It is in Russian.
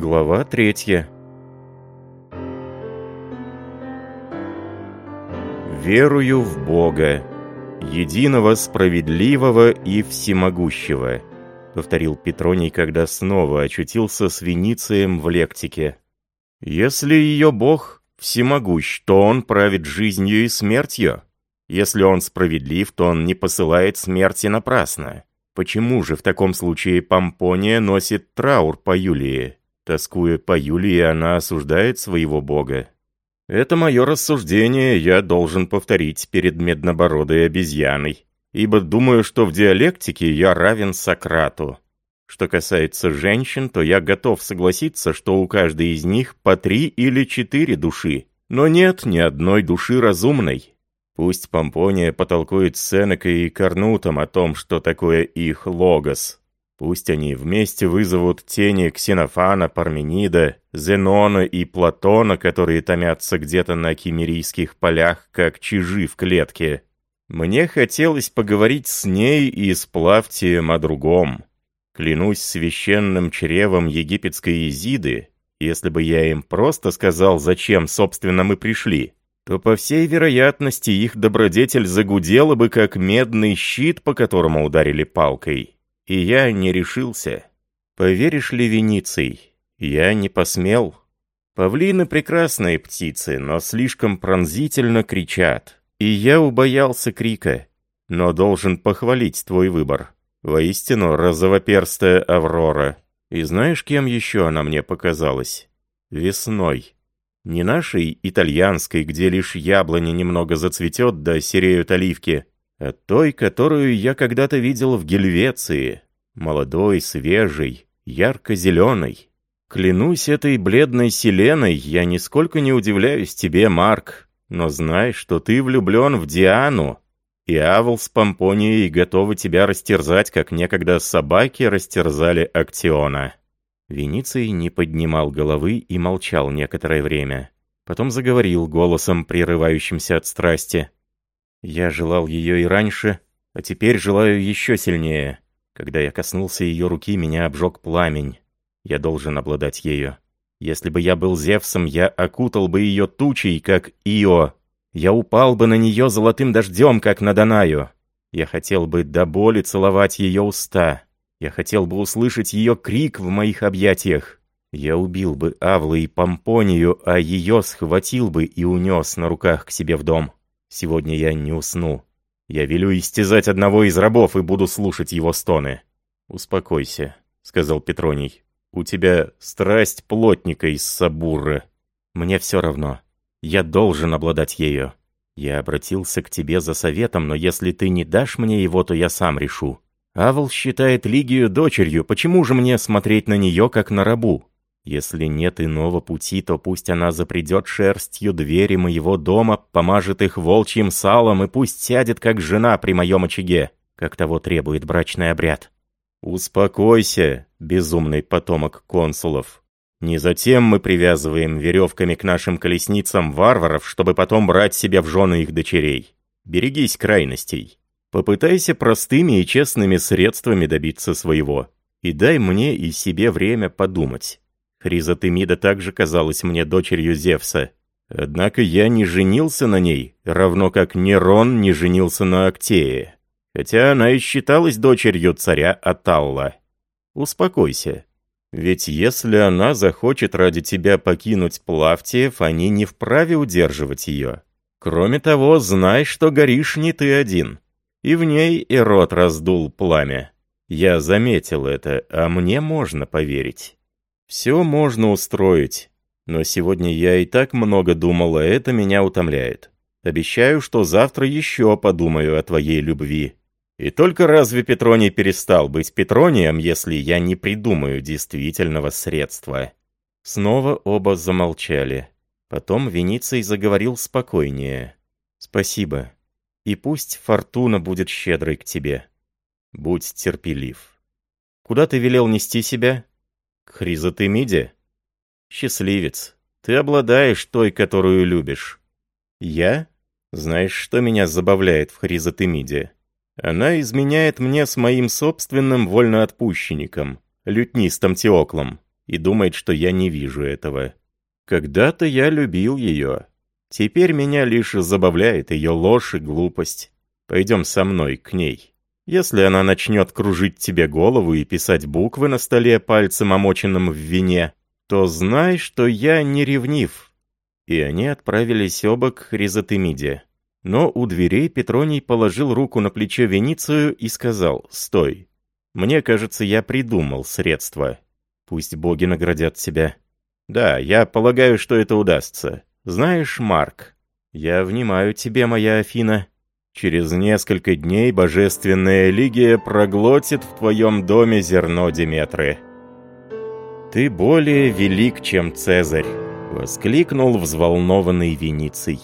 Глава третья. «Верую в Бога, единого, справедливого и всемогущего», повторил Петроний, когда снова очутился с Веницием в лектике. «Если ее Бог всемогущ, то он правит жизнью и смертью. Если он справедлив, то он не посылает смерти напрасно. Почему же в таком случае Помпония носит траур по Юлии?» Тоскуя по Юлии, она осуждает своего бога. Это мое рассуждение я должен повторить перед меднобородой обезьяной, ибо думаю, что в диалектике я равен Сократу. Что касается женщин, то я готов согласиться, что у каждой из них по три или четыре души, но нет ни одной души разумной. Пусть Помпония потолкует с Сенекой и Корнутом о том, что такое их логос, Пусть они вместе вызовут тени Ксенофана, Парменида, Зенона и Платона, которые томятся где-то на кемерийских полях, как чижи в клетке. Мне хотелось поговорить с ней и с Плавтием о другом. Клянусь священным чревом египетской Изиды, если бы я им просто сказал, зачем, собственно, мы пришли, то, по всей вероятности, их добродетель загудела бы, как медный щит, по которому ударили палкой и я не решился. Поверишь ли, Вениций, я не посмел. Павлины прекрасные птицы, но слишком пронзительно кричат. И я убоялся крика, но должен похвалить твой выбор. Воистину, розовоперстая Аврора. И знаешь, кем еще она мне показалась? Весной. Не нашей итальянской, где лишь яблони немного зацветет, да сереют оливки, а той, которую я когда-то видел в Гельвеции, молодой, свежий, ярко-зеленый. Клянусь этой бледной селеной, я нисколько не удивляюсь тебе, Марк, но знай, что ты влюблен в Диану, и Авл с Помпонией готовы тебя растерзать, как некогда собаки растерзали Актиона». Вениций не поднимал головы и молчал некоторое время. Потом заговорил голосом, прерывающимся от страсти. «Я желал ее и раньше, а теперь желаю еще сильнее. Когда я коснулся ее руки, меня обжег пламень. Я должен обладать ею. Если бы я был Зевсом, я окутал бы ее тучей, как Ио. Я упал бы на нее золотым дождем, как на Данаю. Я хотел бы до боли целовать ее уста. Я хотел бы услышать ее крик в моих объятиях. Я убил бы Авлу и Помпонию, а ее схватил бы и унес на руках к себе в дом. Сегодня я не усну. Я велю истязать одного из рабов и буду слушать его стоны». «Успокойся», — сказал Петроний. «У тебя страсть плотника из Сабуры. Мне все равно. Я должен обладать ею. Я обратился к тебе за советом, но если ты не дашь мне его, то я сам решу. Авл считает Лигию дочерью, почему же мне смотреть на нее, как на рабу? Если нет иного пути, то пусть она запредет шерстью двери моего дома, помажет их волчьим салом и пусть сядет, как жена при моем очаге, как того требует брачный обряд. Успокойся, безумный потомок консулов. Не затем мы привязываем веревками к нашим колесницам варваров, чтобы потом брать себе в жены их дочерей. Берегись крайностей. Попытайся простыми и честными средствами добиться своего. И дай мне и себе время подумать. Хризотемида также казалась мне дочерью Зевса. Однако я не женился на ней, равно как Нерон не женился на Актее. Хотя она и считалась дочерью царя Аталла. Успокойся. Ведь если она захочет ради тебя покинуть Плавтиев, они не вправе удерживать ее. Кроме того, знай, что горишь не ты один. И в ней и рот раздул пламя. Я заметил это, а мне можно поверить. Все можно устроить, но сегодня я и так много думал, а это меня утомляет. Обещаю, что завтра еще подумаю о твоей любви. И только разве Петроний перестал быть Петронием, если я не придумаю действительного средства?» Снова оба замолчали. Потом Вениций заговорил спокойнее. «Спасибо. И пусть фортуна будет щедрой к тебе. Будь терпелив. Куда ты велел нести себя?» Хризотемиде? Счастливец, ты обладаешь той, которую любишь. Я? Знаешь, что меня забавляет в Хризотемиде? Она изменяет мне с моим собственным вольноотпущенником, лютнистом Теоклом. и думает, что я не вижу этого. Когда-то я любил ее. Теперь меня лишь забавляет ее ложь и глупость. Пойдем со мной к ней. Если она начнет кружить тебе голову и писать буквы на столе пальцем, омоченным в вине, то знай, что я не ревнив». И они отправились оба к Хризотемиде. Но у дверей Петроний положил руку на плечо Веницию и сказал «Стой! Мне кажется, я придумал средства. Пусть боги наградят тебя. Да, я полагаю, что это удастся. Знаешь, Марк, я внимаю тебе, моя Афина. Через несколько дней божественная Лигия проглотит в твоем доме зерно Диметры. Ты более велик, чем Цезарь, воскликнул взволнованный Вениций.